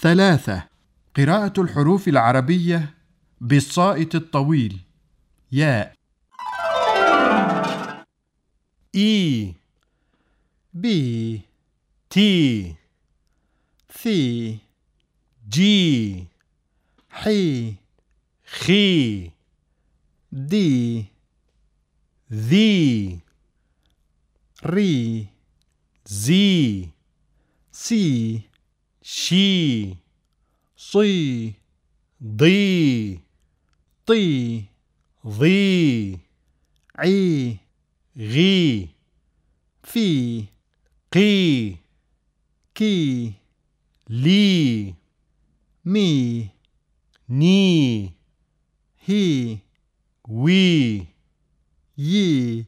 ثلاثة. قراءة الحروف العربية بالصائت الطويل. ياء. إي. بي. تي. ثي. جي. حي. خي. دي. ذي. ري. زي. سي. xi, sui, di, ti, vi, i, ri, fi, qi, ki, li, mi, ni, hi, wi, yi,